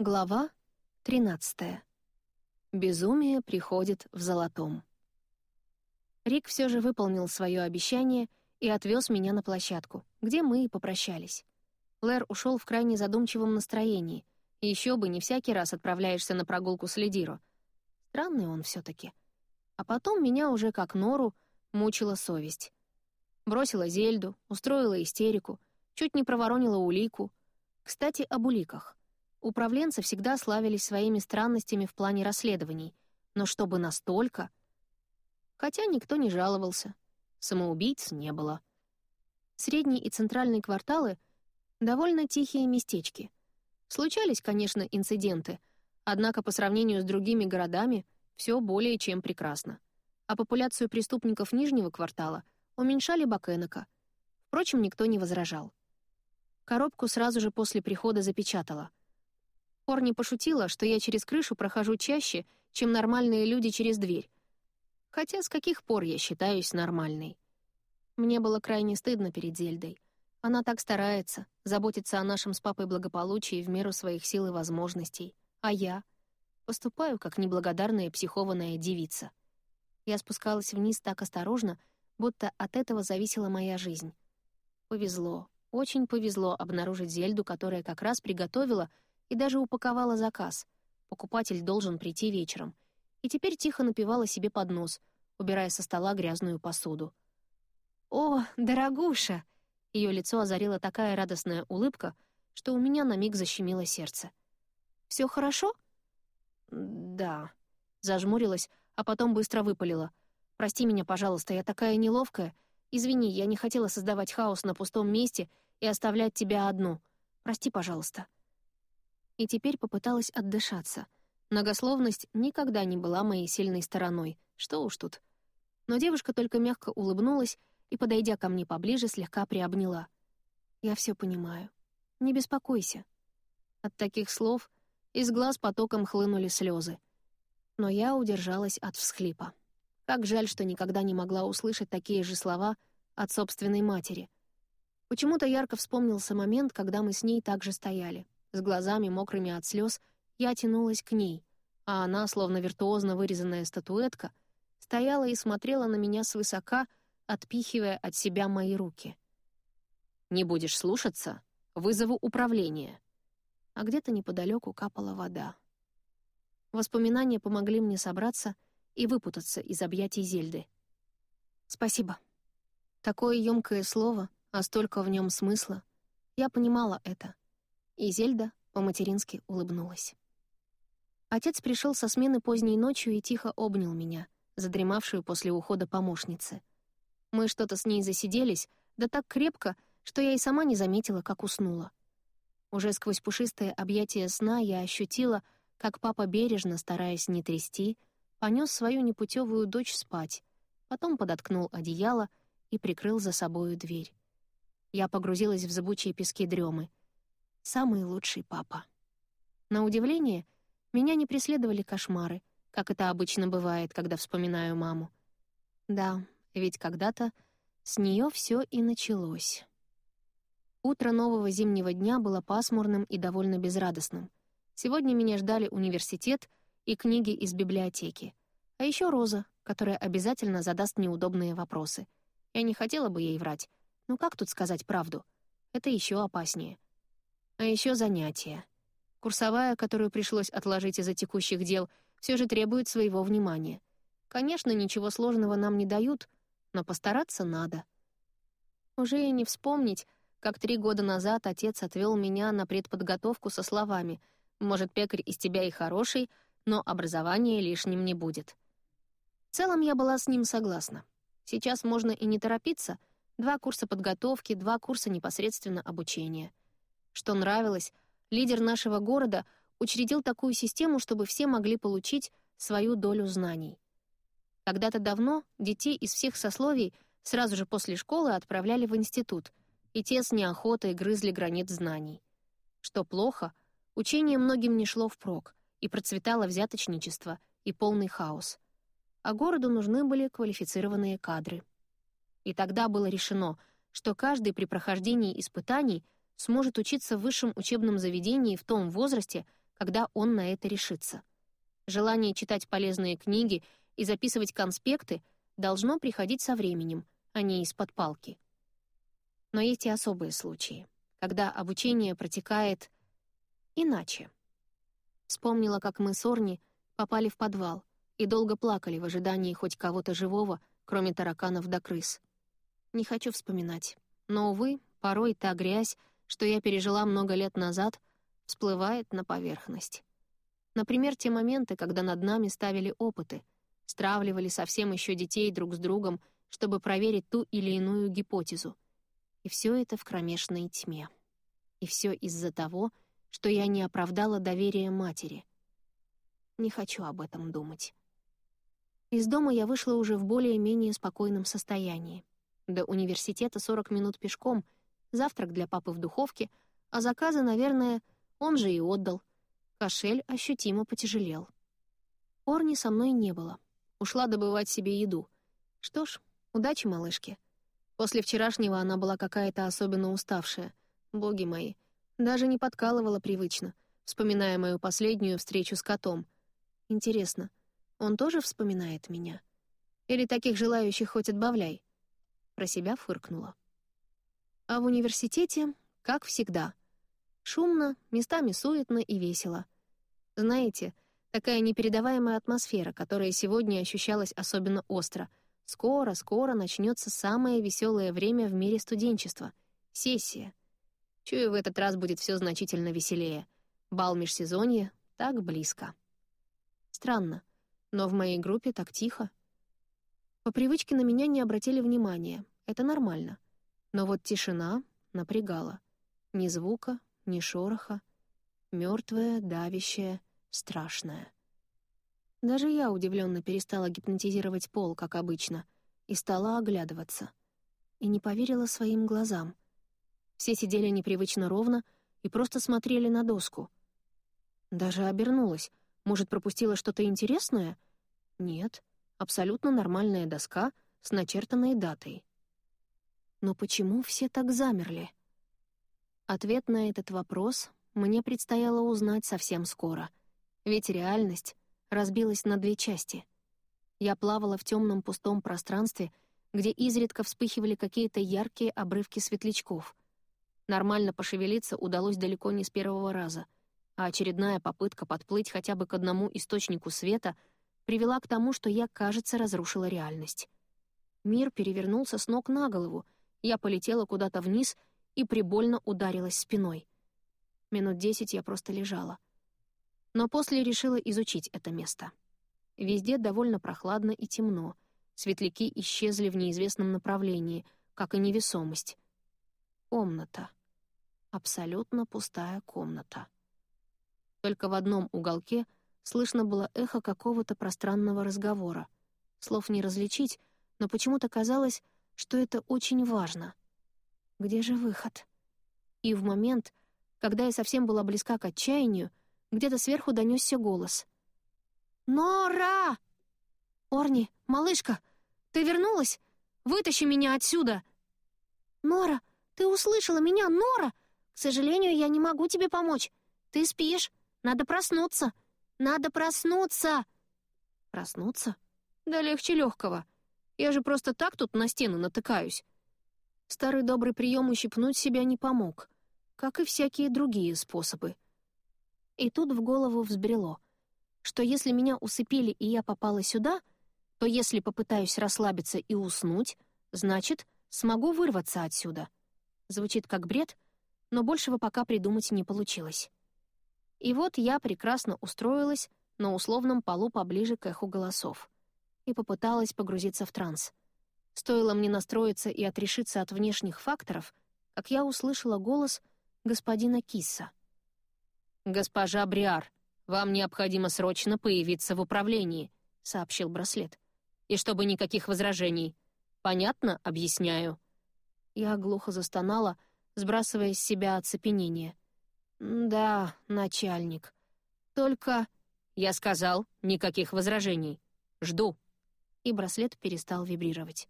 Глава 13. Безумие приходит в золотом. Рик все же выполнил свое обещание и отвез меня на площадку, где мы и попрощались. Лэр ушел в крайне задумчивом настроении. Еще бы, не всякий раз отправляешься на прогулку с Лидиро. Странный он все таки А потом меня уже как нору мучила совесть. Бросила Зельду, устроила истерику, чуть не проворонила улику. Кстати, об уликах — Управленцы всегда славились своими странностями в плане расследований, но чтобы настолько... Хотя никто не жаловался. Самоубийц не было. Средний и центральные кварталы — довольно тихие местечки. Случались, конечно, инциденты, однако по сравнению с другими городами все более чем прекрасно. А популяцию преступников нижнего квартала уменьшали Бакенека. Впрочем, никто не возражал. Коробку сразу же после прихода запечатала — Корни пошутила, что я через крышу прохожу чаще, чем нормальные люди через дверь. Хотя с каких пор я считаюсь нормальной? Мне было крайне стыдно перед Зельдой. Она так старается, заботится о нашем с папой благополучии в меру своих сил и возможностей. А я? Поступаю, как неблагодарная психованная девица. Я спускалась вниз так осторожно, будто от этого зависела моя жизнь. Повезло, очень повезло обнаружить Зельду, которая как раз приготовила — и даже упаковала заказ. Покупатель должен прийти вечером. И теперь тихо напивала себе под нос, убирая со стола грязную посуду. «О, дорогуша!» Ее лицо озарила такая радостная улыбка, что у меня на миг защемило сердце. Все хорошо?» «Да», — зажмурилась, а потом быстро выпалила. «Прости меня, пожалуйста, я такая неловкая. Извини, я не хотела создавать хаос на пустом месте и оставлять тебя одну. Прости, пожалуйста» и теперь попыталась отдышаться. Многословность никогда не была моей сильной стороной, что уж тут. Но девушка только мягко улыбнулась и, подойдя ко мне поближе, слегка приобняла. «Я все понимаю. Не беспокойся». От таких слов из глаз потоком хлынули слезы. Но я удержалась от всхлипа. Как жаль, что никогда не могла услышать такие же слова от собственной матери. Почему-то ярко вспомнился момент, когда мы с ней также стояли — с глазами мокрыми от слез, я тянулась к ней, а она, словно виртуозно вырезанная статуэтка, стояла и смотрела на меня свысока, отпихивая от себя мои руки. «Не будешь слушаться? Вызову управление». А где-то неподалеку капала вода. Воспоминания помогли мне собраться и выпутаться из объятий Зельды. «Спасибо». Такое ёмкое слово, а столько в нем смысла. Я понимала это — и Зельда по-матерински улыбнулась. Отец пришел со смены поздней ночью и тихо обнял меня, задремавшую после ухода помощницы. Мы что-то с ней засиделись, да так крепко, что я и сама не заметила, как уснула. Уже сквозь пушистое объятие сна я ощутила, как папа бережно, стараясь не трясти, понес свою непутевую дочь спать, потом подоткнул одеяло и прикрыл за собою дверь. Я погрузилась в зыбучие пески дремы — самый лучший папа. На удивление, меня не преследовали кошмары, как это обычно бывает, когда вспоминаю маму. Да, ведь когда-то с нее все и началось. Утро нового зимнего дня было пасмурным и довольно безрадостным. Сегодня меня ждали университет и книги из библиотеки. А еще Роза, которая обязательно задаст неудобные вопросы. Я не хотела бы ей врать, но как тут сказать правду? Это еще опаснее. А еще занятия. Курсовая, которую пришлось отложить из-за текущих дел, все же требует своего внимания. Конечно, ничего сложного нам не дают, но постараться надо. Уже и не вспомнить, как три года назад отец отвел меня на предподготовку со словами «Может, пекарь из тебя и хороший, но образование лишним не будет». В целом я была с ним согласна. Сейчас можно и не торопиться. Два курса подготовки, два курса непосредственно обучения — что нравилось, лидер нашего города учредил такую систему, чтобы все могли получить свою долю знаний. Когда-то давно детей из всех сословий сразу же после школы отправляли в институт, и те с неохотой грызли гранит знаний. Что плохо, учение многим не шло впрок, и процветало взяточничество и полный хаос. А городу нужны были квалифицированные кадры. И тогда было решено, что каждый при прохождении испытаний сможет учиться в высшем учебном заведении в том возрасте, когда он на это решится. Желание читать полезные книги и записывать конспекты должно приходить со временем, а не из-под палки. Но есть и особые случаи, когда обучение протекает иначе. Вспомнила, как мы с Орни попали в подвал и долго плакали в ожидании хоть кого-то живого, кроме тараканов да крыс. Не хочу вспоминать. Но, увы, порой та грязь, что я пережила много лет назад, всплывает на поверхность. Например, те моменты, когда над нами ставили опыты, стравливали совсем еще детей друг с другом, чтобы проверить ту или иную гипотезу. И все это в кромешной тьме. И все из-за того, что я не оправдала доверие матери. Не хочу об этом думать. Из дома я вышла уже в более-менее спокойном состоянии. До университета 40 минут пешком, завтрак для папы в духовке, а заказы, наверное, он же и отдал. Кошель ощутимо потяжелел. Орни со мной не было. Ушла добывать себе еду. Что ж, удачи, малышке. После вчерашнего она была какая-то особенно уставшая. Боги мои, даже не подкалывала привычно, вспоминая мою последнюю встречу с котом. Интересно, он тоже вспоминает меня? Или таких желающих хоть отбавляй? Про себя фыркнула. А в университете, как всегда. Шумно, местами суетно и весело. Знаете, такая непередаваемая атмосфера, которая сегодня ощущалась особенно остро. Скоро, скоро начнется самое веселое время в мире студенчества — сессия. Чую, в этот раз будет все значительно веселее. Бал межсезонья так близко. Странно, но в моей группе так тихо. По привычке на меня не обратили внимания. Это нормально. Но вот тишина напрягала. Ни звука, ни шороха. Мертвая, давящая, страшная. Даже я удивленно перестала гипнотизировать пол, как обычно, и стала оглядываться. И не поверила своим глазам. Все сидели непривычно ровно и просто смотрели на доску. Даже обернулась. Может, пропустила что-то интересное? Нет абсолютно нормальная доска с начертанной датой. Но почему все так замерли? Ответ на этот вопрос мне предстояло узнать совсем скоро, ведь реальность разбилась на две части. Я плавала в темном пустом пространстве, где изредка вспыхивали какие-то яркие обрывки светлячков. Нормально пошевелиться удалось далеко не с первого раза, а очередная попытка подплыть хотя бы к одному источнику света — привела к тому, что я, кажется, разрушила реальность. Мир перевернулся с ног на голову, я полетела куда-то вниз и прибольно ударилась спиной. Минут десять я просто лежала. Но после решила изучить это место. Везде довольно прохладно и темно. Светляки исчезли в неизвестном направлении, как и невесомость. Комната. Абсолютно пустая комната. Только в одном уголке — Слышно было эхо какого-то пространного разговора. Слов не различить, но почему-то казалось, что это очень важно. Где же выход? И в момент, когда я совсем была близка к отчаянию, где-то сверху донесся голос. «Нора!» «Орни, малышка, ты вернулась? Вытащи меня отсюда!» «Нора, ты услышала меня, Нора! К сожалению, я не могу тебе помочь. Ты спишь, надо проснуться!» Надо проснуться!» «Проснуться? Да легче легкого. Я же просто так тут на стену натыкаюсь». Старый добрый прием ущипнуть себя не помог, как и всякие другие способы. И тут в голову взбрело, что если меня усыпили и я попала сюда, то если попытаюсь расслабиться и уснуть, значит, смогу вырваться отсюда. Звучит как бред, но большего пока придумать не получилось. И вот я прекрасно устроилась на условном полу поближе к эху голосов и попыталась погрузиться в транс. Стоило мне настроиться и отрешиться от внешних факторов, как я услышала голос господина Кисса. «Госпожа Бриар, вам необходимо срочно появиться в управлении», — сообщил браслет. «И чтобы никаких возражений. Понятно, объясняю». Я глухо застонала, сбрасывая с себя оцепенение — «Да, начальник. Только...» «Я сказал, никаких возражений. Жду». И браслет перестал вибрировать.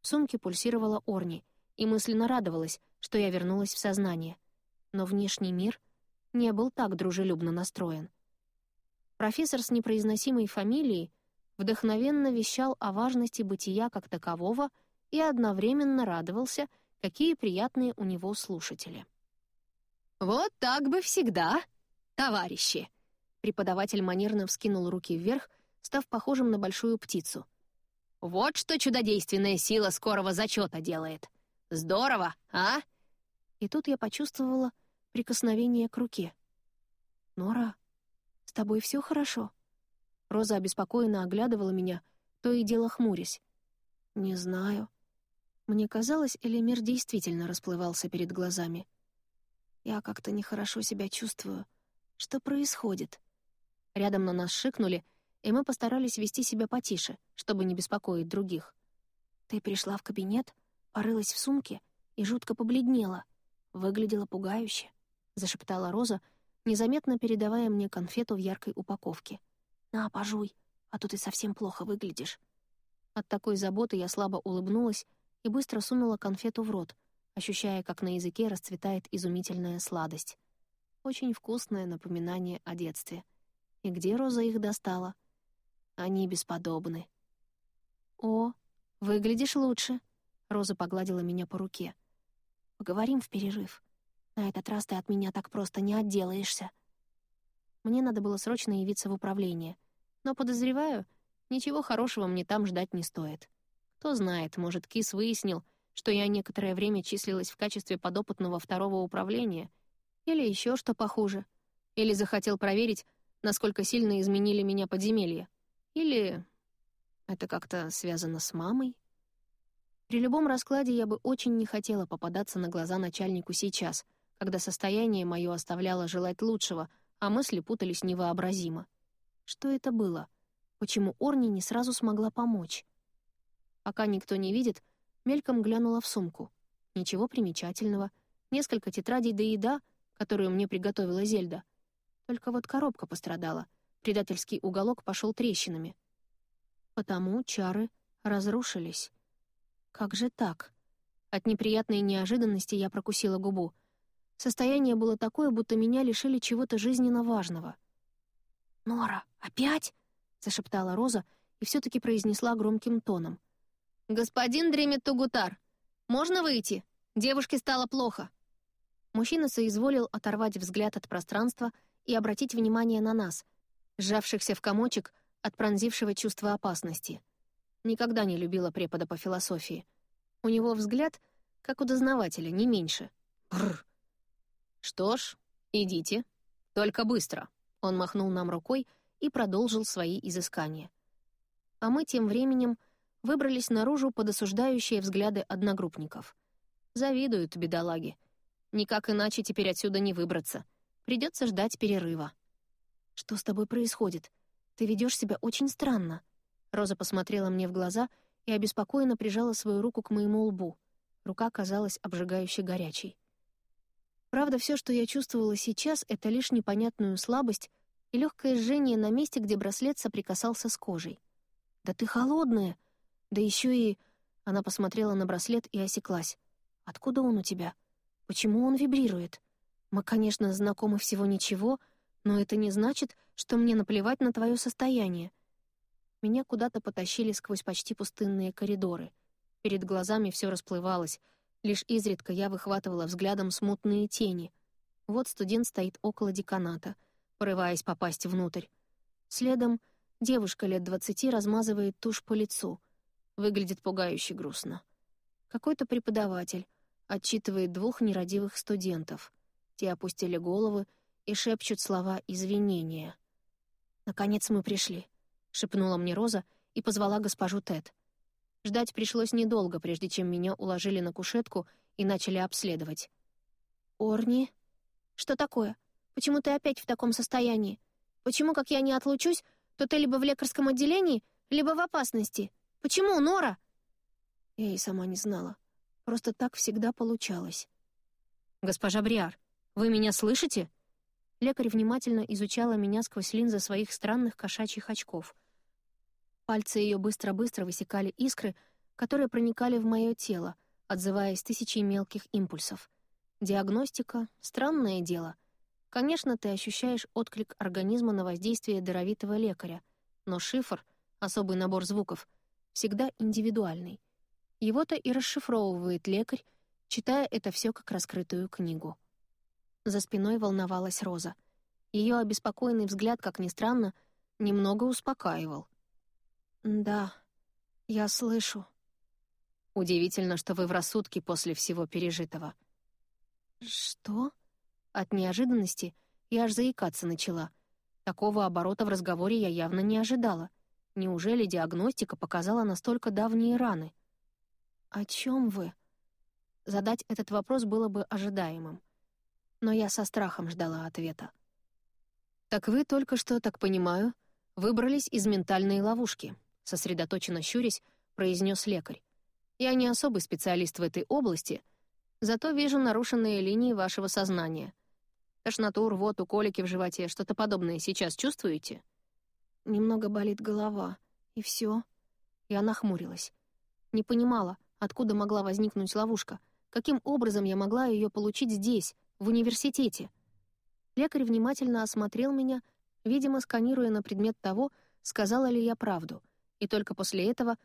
В сумке пульсировала Орни, и мысленно радовалась, что я вернулась в сознание. Но внешний мир не был так дружелюбно настроен. Профессор с непроизносимой фамилией вдохновенно вещал о важности бытия как такового и одновременно радовался, какие приятные у него слушатели. «Вот так бы всегда, товарищи!» Преподаватель манерно вскинул руки вверх, став похожим на большую птицу. «Вот что чудодейственная сила скорого зачета делает! Здорово, а?» И тут я почувствовала прикосновение к руке. «Нора, с тобой все хорошо?» Роза обеспокоенно оглядывала меня, то и дело хмурясь. «Не знаю». Мне казалось, или мир действительно расплывался перед глазами. Я как-то нехорошо себя чувствую. Что происходит? Рядом на нас шикнули, и мы постарались вести себя потише, чтобы не беспокоить других. Ты пришла в кабинет, порылась в сумке и жутко побледнела. Выглядела пугающе, — зашептала Роза, незаметно передавая мне конфету в яркой упаковке. «На, пожуй, а то ты совсем плохо выглядишь». От такой заботы я слабо улыбнулась и быстро сунула конфету в рот, ощущая, как на языке расцветает изумительная сладость. Очень вкусное напоминание о детстве. И где Роза их достала? Они бесподобны. «О, выглядишь лучше», — Роза погладила меня по руке. «Поговорим в перерыв. На этот раз ты от меня так просто не отделаешься». Мне надо было срочно явиться в управление, но, подозреваю, ничего хорошего мне там ждать не стоит. Кто знает, может, Кис выяснил, что я некоторое время числилась в качестве подопытного второго управления, или еще что похуже, или захотел проверить, насколько сильно изменили меня подземелья, или это как-то связано с мамой. При любом раскладе я бы очень не хотела попадаться на глаза начальнику сейчас, когда состояние мое оставляло желать лучшего, а мысли путались невообразимо. Что это было? Почему Орни не сразу смогла помочь? Пока никто не видит, Мельком глянула в сумку. Ничего примечательного. Несколько тетрадей да еда, которую мне приготовила Зельда. Только вот коробка пострадала. Предательский уголок пошел трещинами. Потому чары разрушились. Как же так? От неприятной неожиданности я прокусила губу. Состояние было такое, будто меня лишили чего-то жизненно важного. «Нора, опять?» — зашептала Роза и все таки произнесла громким тоном. «Господин Дремет-Тугутар, можно выйти? Девушке стало плохо». Мужчина соизволил оторвать взгляд от пространства и обратить внимание на нас, сжавшихся в комочек от пронзившего чувства опасности. Никогда не любила препода по философии. У него взгляд, как у дознавателя, не меньше. Бррр. «Что ж, идите. Только быстро». Он махнул нам рукой и продолжил свои изыскания. А мы тем временем выбрались наружу под осуждающие взгляды одногруппников. Завидуют бедолаги. Никак иначе теперь отсюда не выбраться. Придется ждать перерыва. «Что с тобой происходит? Ты ведешь себя очень странно». Роза посмотрела мне в глаза и обеспокоенно прижала свою руку к моему лбу. Рука казалась обжигающе горячей. Правда, все, что я чувствовала сейчас, — это лишь непонятную слабость и легкое жжение на месте, где браслет соприкасался с кожей. «Да ты холодная!» Да еще и... Она посмотрела на браслет и осеклась. «Откуда он у тебя? Почему он вибрирует? Мы, конечно, знакомы всего ничего, но это не значит, что мне наплевать на твое состояние». Меня куда-то потащили сквозь почти пустынные коридоры. Перед глазами все расплывалось. Лишь изредка я выхватывала взглядом смутные тени. Вот студент стоит около деканата, порываясь попасть внутрь. Следом девушка лет двадцати размазывает тушь по лицу — Выглядит пугающе грустно. Какой-то преподаватель отчитывает двух нерадивых студентов. Те опустили головы и шепчут слова извинения. «Наконец мы пришли», — шепнула мне Роза и позвала госпожу Тед. Ждать пришлось недолго, прежде чем меня уложили на кушетку и начали обследовать. «Орни? Что такое? Почему ты опять в таком состоянии? Почему, как я не отлучусь, то ты либо в лекарском отделении, либо в опасности?» Почему, Нора?» Я и сама не знала. Просто так всегда получалось. «Госпожа Бриар, вы меня слышите?» Лекарь внимательно изучала меня сквозь линзы своих странных кошачьих очков. Пальцы ее быстро-быстро высекали искры, которые проникали в мое тело, отзываясь тысячей мелких импульсов. Диагностика — странное дело. Конечно, ты ощущаешь отклик организма на воздействие даровитого лекаря, но шифр, особый набор звуков, всегда индивидуальный. Его-то и расшифровывает лекарь, читая это все как раскрытую книгу. За спиной волновалась Роза. Ее обеспокоенный взгляд, как ни странно, немного успокаивал. «Да, я слышу». «Удивительно, что вы в рассудке после всего пережитого». «Что?» От неожиданности я аж заикаться начала. Такого оборота в разговоре я явно не ожидала. Неужели диагностика показала настолько давние раны? «О чем вы?» Задать этот вопрос было бы ожидаемым. Но я со страхом ждала ответа. «Так вы только что, так понимаю, выбрались из ментальной ловушки», сосредоточенно щурясь, произнес лекарь. «Я не особый специалист в этой области, зато вижу нарушенные линии вашего сознания. Тошноту, рвоту, колики в животе, что-то подобное сейчас чувствуете?» Немного болит голова, и все. Я нахмурилась. Не понимала, откуда могла возникнуть ловушка, каким образом я могла ее получить здесь, в университете. Лекарь внимательно осмотрел меня, видимо, сканируя на предмет того, сказала ли я правду, и только после этого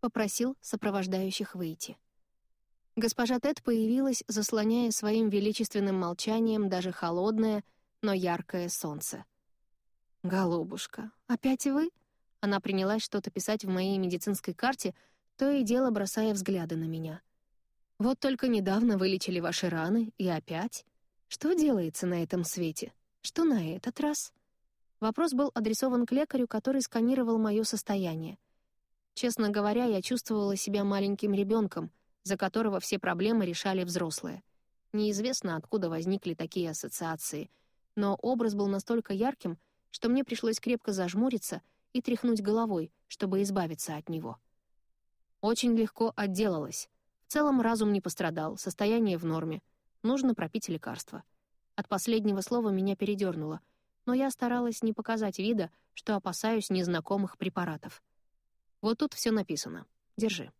попросил сопровождающих выйти. Госпожа Тед появилась, заслоняя своим величественным молчанием даже холодное, но яркое солнце. «Голубушка, опять вы?» Она принялась что-то писать в моей медицинской карте, то и дело бросая взгляды на меня. «Вот только недавно вылечили ваши раны, и опять? Что делается на этом свете? Что на этот раз?» Вопрос был адресован к лекарю, который сканировал мое состояние. Честно говоря, я чувствовала себя маленьким ребенком, за которого все проблемы решали взрослые. Неизвестно, откуда возникли такие ассоциации, но образ был настолько ярким, что мне пришлось крепко зажмуриться и тряхнуть головой, чтобы избавиться от него. Очень легко отделалась. В целом разум не пострадал, состояние в норме. Нужно пропить лекарство. От последнего слова меня передернуло, но я старалась не показать вида, что опасаюсь незнакомых препаратов. Вот тут все написано. Держи.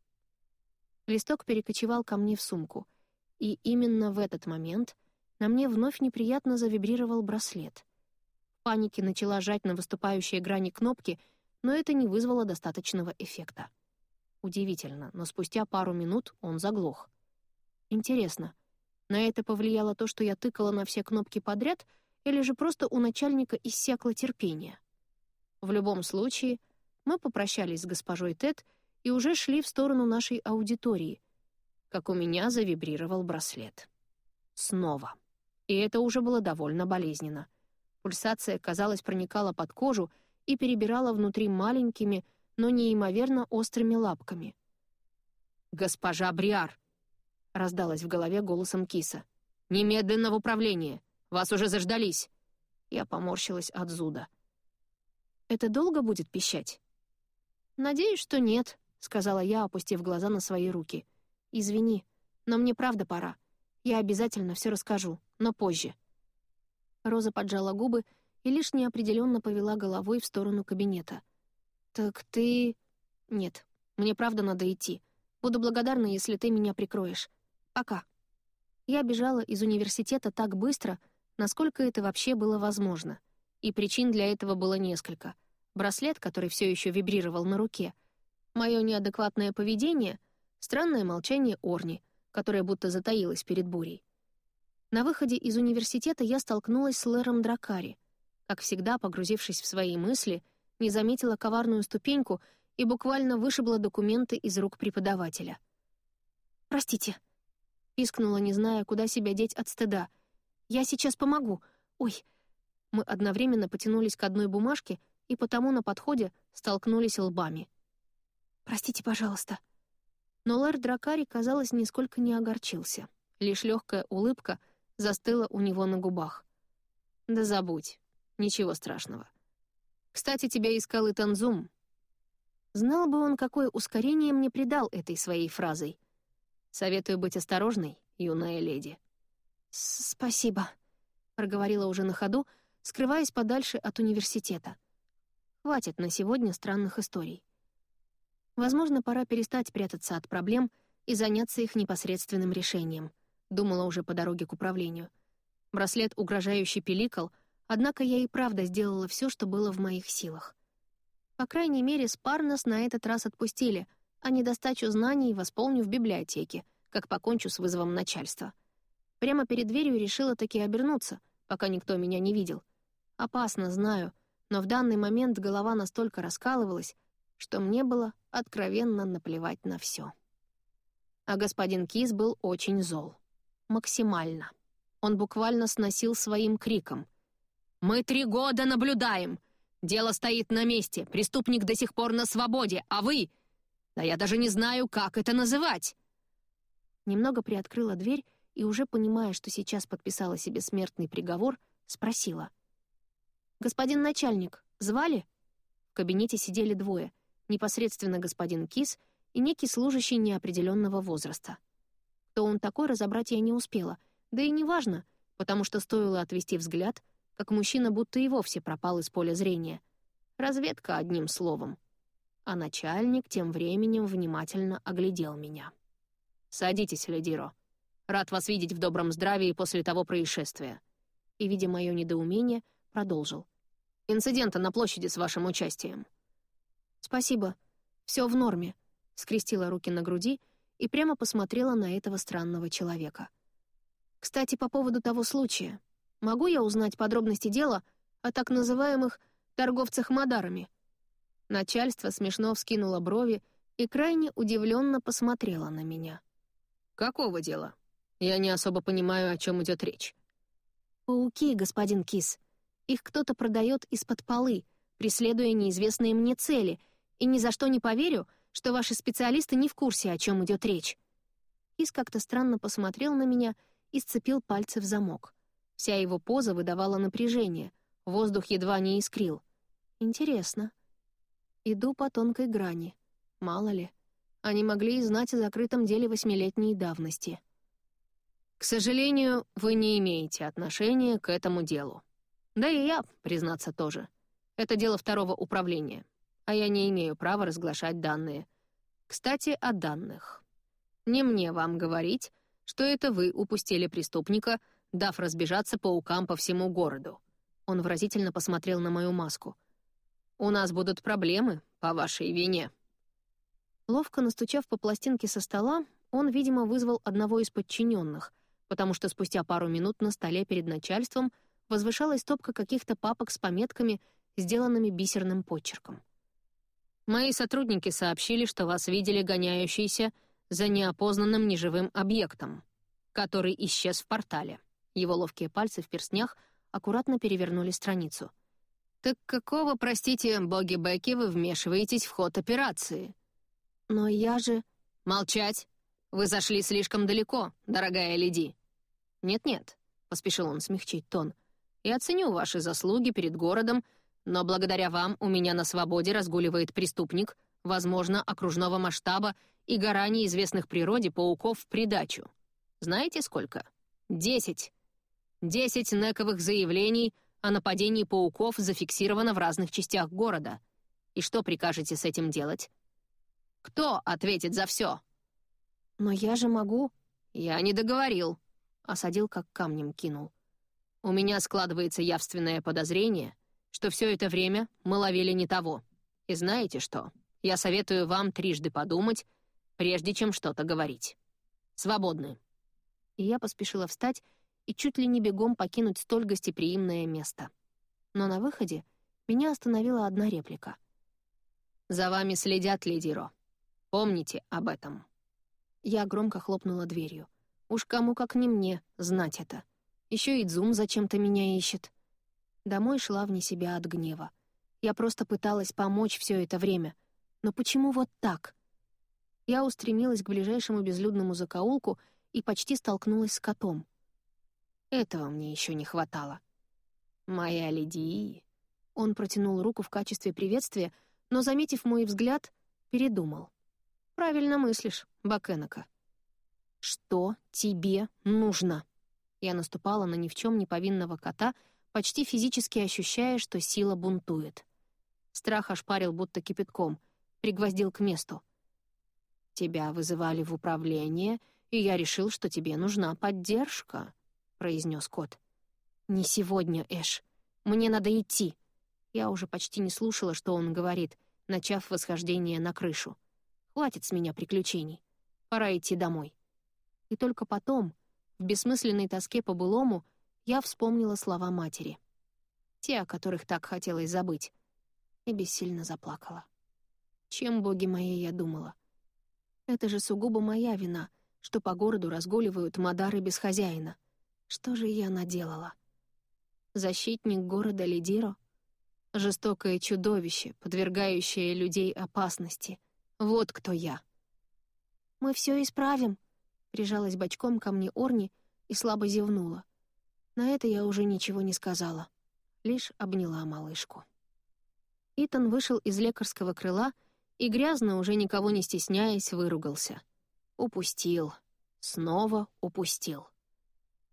Листок перекочевал ко мне в сумку, и именно в этот момент на мне вновь неприятно завибрировал браслет. В панике начала жать на выступающие грани кнопки, но это не вызвало достаточного эффекта. Удивительно, но спустя пару минут он заглох. Интересно, на это повлияло то, что я тыкала на все кнопки подряд, или же просто у начальника иссякло терпение? В любом случае, мы попрощались с госпожой Тед — и уже шли в сторону нашей аудитории, как у меня завибрировал браслет. Снова. И это уже было довольно болезненно. Пульсация, казалось, проникала под кожу и перебирала внутри маленькими, но неимоверно острыми лапками. «Госпожа Бриар!» — раздалась в голове голосом киса. «Немедленно в управление! Вас уже заждались!» Я поморщилась от зуда. «Это долго будет пищать?» «Надеюсь, что нет», — сказала я, опустив глаза на свои руки. «Извини, но мне правда пора. Я обязательно все расскажу, но позже». Роза поджала губы и лишь неопределенно повела головой в сторону кабинета. «Так ты...» «Нет, мне правда надо идти. Буду благодарна, если ты меня прикроешь. Пока». Я бежала из университета так быстро, насколько это вообще было возможно. И причин для этого было несколько. Браслет, который все еще вибрировал на руке — Мое неадекватное поведение — странное молчание Орни, которое будто затаилось перед бурей. На выходе из университета я столкнулась с Лэром Дракари. Как всегда, погрузившись в свои мысли, не заметила коварную ступеньку и буквально вышибла документы из рук преподавателя. «Простите», — пискнула, не зная, куда себя деть от стыда. «Я сейчас помогу. Ой». Мы одновременно потянулись к одной бумажке и потому на подходе столкнулись лбами — Простите, пожалуйста». Но Лэр Дракари, казалось, нисколько не огорчился. Лишь легкая улыбка застыла у него на губах. «Да забудь. Ничего страшного. Кстати, тебя искал и Танзум». Знал бы он, какое ускорение мне придал этой своей фразой. «Советую быть осторожной, юная леди». «Спасибо», — проговорила уже на ходу, скрываясь подальше от университета. «Хватит на сегодня странных историй. Возможно, пора перестать прятаться от проблем и заняться их непосредственным решением, думала уже по дороге к управлению. Браслет угрожающе пиликал, однако я и правда сделала все, что было в моих силах. По крайней мере, спар нас на этот раз отпустили, а недостачу знаний восполню в библиотеке, как покончу с вызовом начальства. Прямо перед дверью решила таки обернуться, пока никто меня не видел. Опасно, знаю, но в данный момент голова настолько раскалывалась, что мне было откровенно наплевать на все. А господин Кис был очень зол. Максимально. Он буквально сносил своим криком. «Мы три года наблюдаем! Дело стоит на месте, преступник до сих пор на свободе, а вы... Да я даже не знаю, как это называть!» Немного приоткрыла дверь и, уже понимая, что сейчас подписала себе смертный приговор, спросила. «Господин начальник, звали?» В кабинете сидели двое, непосредственно господин Кис и некий служащий неопределенного возраста. Кто он такой, разобрать я не успела, да и неважно, потому что стоило отвести взгляд, как мужчина будто и вовсе пропал из поля зрения. Разведка одним словом. А начальник тем временем внимательно оглядел меня. «Садитесь, Ледиро. Рад вас видеть в добром здравии после того происшествия». И, видя мое недоумение, продолжил. «Инцидента на площади с вашим участием». «Спасибо. Все в норме», — скрестила руки на груди и прямо посмотрела на этого странного человека. «Кстати, по поводу того случая. Могу я узнать подробности дела о так называемых торговцах Мадарами?» Начальство смешно вскинуло брови и крайне удивленно посмотрело на меня. «Какого дела? Я не особо понимаю, о чем идет речь». «Пауки, господин Кис. Их кто-то продает из-под полы, преследуя неизвестные мне цели, и ни за что не поверю, что ваши специалисты не в курсе, о чем идет речь». Кис как-то странно посмотрел на меня и сцепил пальцы в замок. Вся его поза выдавала напряжение, воздух едва не искрил. «Интересно. Иду по тонкой грани. Мало ли». Они могли и знать о закрытом деле восьмилетней давности. «К сожалению, вы не имеете отношения к этому делу. Да и я, признаться, тоже. Это дело второго управления, а я не имею права разглашать данные. Кстати, о данных. Не мне вам говорить, что это вы упустили преступника, дав разбежаться паукам по всему городу». Он выразительно посмотрел на мою маску. «У нас будут проблемы по вашей вине». Ловко настучав по пластинке со стола, он, видимо, вызвал одного из подчиненных, потому что спустя пару минут на столе перед начальством возвышалась стопка каких-то папок с пометками, сделанными бисерным почерком. «Мои сотрудники сообщили, что вас видели гоняющиеся за неопознанным неживым объектом, который исчез в портале». Его ловкие пальцы в перстнях аккуратно перевернули страницу. «Так какого, простите, боги Бекки, вы вмешиваетесь в ход операции?» «Но я же...» «Молчать! Вы зашли слишком далеко, дорогая леди!» «Нет-нет», — поспешил он смягчить тон, «я оценю ваши заслуги перед городом, но благодаря вам у меня на свободе разгуливает преступник, возможно, окружного масштаба и гора неизвестных природе пауков в придачу. Знаете сколько? Десять! Десять нековых заявлений о нападении пауков зафиксировано в разных частях города. И что прикажете с этим делать? Кто ответит за все? Но я же могу. Я не договорил. Осадил, как камнем кинул. У меня складывается явственное подозрение, что все это время мы ловили не того. И знаете что? Я советую вам трижды подумать, прежде чем что-то говорить. Свободны. И я поспешила встать и чуть ли не бегом покинуть столь гостеприимное место. Но на выходе меня остановила одна реплика. «За вами следят, леди Ро. Помните об этом». Я громко хлопнула дверью. Уж кому как не мне знать это. Еще и Дзум зачем-то меня ищет. Домой шла вне себя от гнева. Я просто пыталась помочь все это время. Но почему вот так? Я устремилась к ближайшему безлюдному закоулку и почти столкнулась с котом. Этого мне еще не хватало. «Моя леди...» Он протянул руку в качестве приветствия, но, заметив мой взгляд, передумал. «Правильно мыслишь, Бакенока». «Что тебе нужно?» Я наступала на ни в чем не повинного кота, почти физически ощущая, что сила бунтует. Страх ошпарил будто кипятком, пригвоздил к месту. «Тебя вызывали в управление, и я решил, что тебе нужна поддержка», — произнес кот. «Не сегодня, Эш. Мне надо идти». Я уже почти не слушала, что он говорит, начав восхождение на крышу. «Хватит с меня приключений. Пора идти домой». И только потом, в бессмысленной тоске по былому, я вспомнила слова матери. Те, о которых так хотелось забыть. И бессильно заплакала. Чем, боги мои, я думала? Это же сугубо моя вина, что по городу разгуливают мадары без хозяина. Что же я наделала? Защитник города Лидиро? Жестокое чудовище, подвергающее людей опасности. Вот кто я. «Мы все исправим», — прижалась бочком ко мне Орни и слабо зевнула. На это я уже ничего не сказала, лишь обняла малышку. Итан вышел из лекарского крыла и грязно, уже никого не стесняясь, выругался. Упустил. Снова упустил.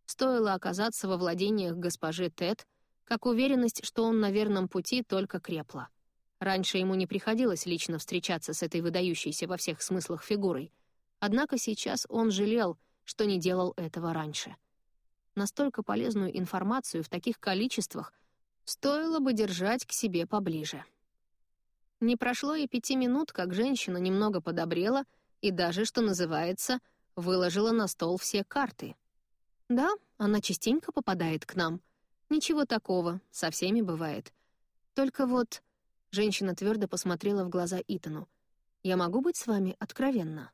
Стоило оказаться во владениях госпожи Тед, как уверенность, что он на верном пути, только крепла. Раньше ему не приходилось лично встречаться с этой выдающейся во всех смыслах фигурой, однако сейчас он жалел, что не делал этого раньше. Настолько полезную информацию в таких количествах стоило бы держать к себе поближе. Не прошло и пяти минут, как женщина немного подобрела и даже, что называется, выложила на стол все карты. Да, она частенько попадает к нам. Ничего такого, со всеми бывает. Только вот... Женщина твердо посмотрела в глаза Итану. «Я могу быть с вами откровенна?»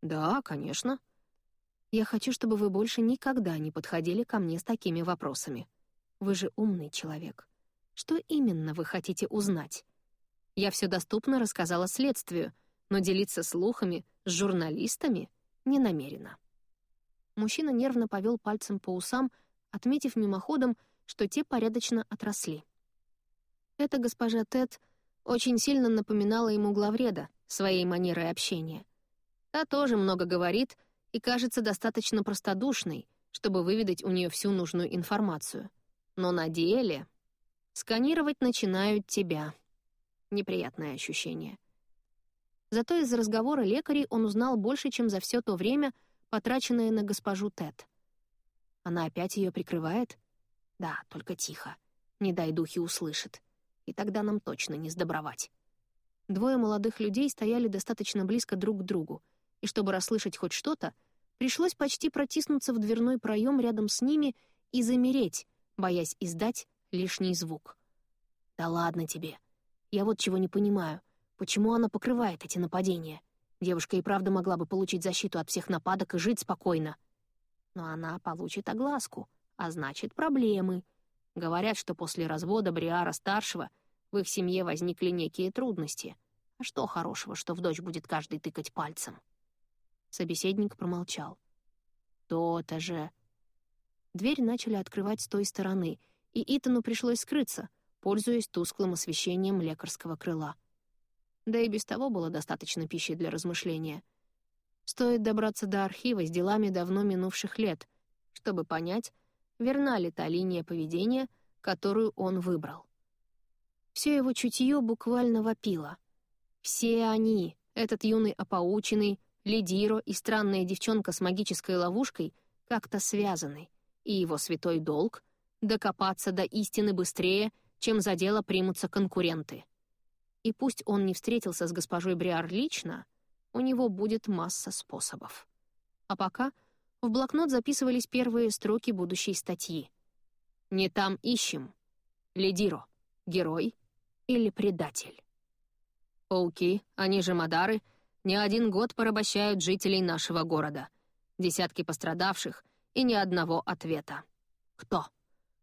«Да, конечно». «Я хочу, чтобы вы больше никогда не подходили ко мне с такими вопросами. Вы же умный человек. Что именно вы хотите узнать?» Я все доступно рассказала следствию, но делиться слухами с журналистами не намерена. Мужчина нервно повел пальцем по усам, отметив мимоходом, что те порядочно отросли. Эта госпожа Тед очень сильно напоминала ему главреда своей манерой общения. Та тоже много говорит и кажется достаточно простодушной, чтобы выведать у нее всю нужную информацию. Но на деле сканировать начинают тебя — Неприятное ощущение. Зато из разговора лекарей он узнал больше, чем за все то время, потраченное на госпожу Тед. Она опять ее прикрывает? Да, только тихо. Не дай духи услышит. И тогда нам точно не сдобровать. Двое молодых людей стояли достаточно близко друг к другу, и чтобы расслышать хоть что-то, пришлось почти протиснуться в дверной проем рядом с ними и замереть, боясь издать лишний звук. «Да ладно тебе», я вот чего не понимаю. Почему она покрывает эти нападения? Девушка и правда могла бы получить защиту от всех нападок и жить спокойно. Но она получит огласку, а значит, проблемы. Говорят, что после развода Бриара-старшего в их семье возникли некие трудности. А что хорошего, что в дочь будет каждый тыкать пальцем? Собеседник промолчал. «То-то же...» Дверь начали открывать с той стороны, и Итану пришлось скрыться, пользуясь тусклым освещением лекарского крыла. Да и без того было достаточно пищи для размышления. Стоит добраться до архива с делами давно минувших лет, чтобы понять, верна ли та линия поведения, которую он выбрал. Все его чутье буквально вопило. Все они, этот юный опаученный, Лидиро и странная девчонка с магической ловушкой, как-то связаны, и его святой долг — докопаться до истины быстрее — чем за дело примутся конкуренты. И пусть он не встретился с госпожой Бриар лично, у него будет масса способов. А пока в блокнот записывались первые строки будущей статьи. «Не там ищем. Лидиро. Герой или предатель?» Пауки, они же Мадары, не один год порабощают жителей нашего города. Десятки пострадавших и ни одного ответа. Кто?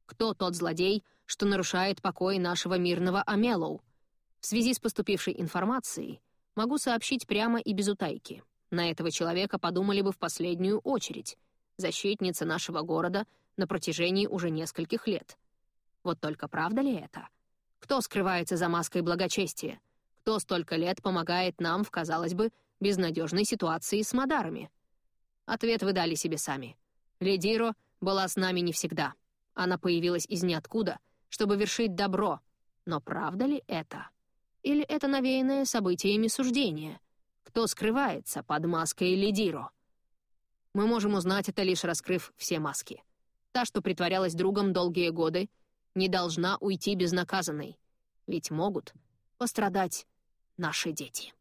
Кто тот злодей, что нарушает покой нашего мирного Амелоу. В связи с поступившей информацией могу сообщить прямо и без утайки. На этого человека подумали бы в последнюю очередь. Защитница нашего города на протяжении уже нескольких лет. Вот только правда ли это? Кто скрывается за маской благочестия? Кто столько лет помогает нам в, казалось бы, безнадежной ситуации с Мадарами? Ответ вы дали себе сами. Лидиро была с нами не всегда. Она появилась из ниоткуда — чтобы вершить добро. Но правда ли это? Или это навеянное событиями суждение? Кто скрывается под маской Лидиро? Мы можем узнать это, лишь раскрыв все маски. Та, что притворялась другом долгие годы, не должна уйти безнаказанной. Ведь могут пострадать наши дети.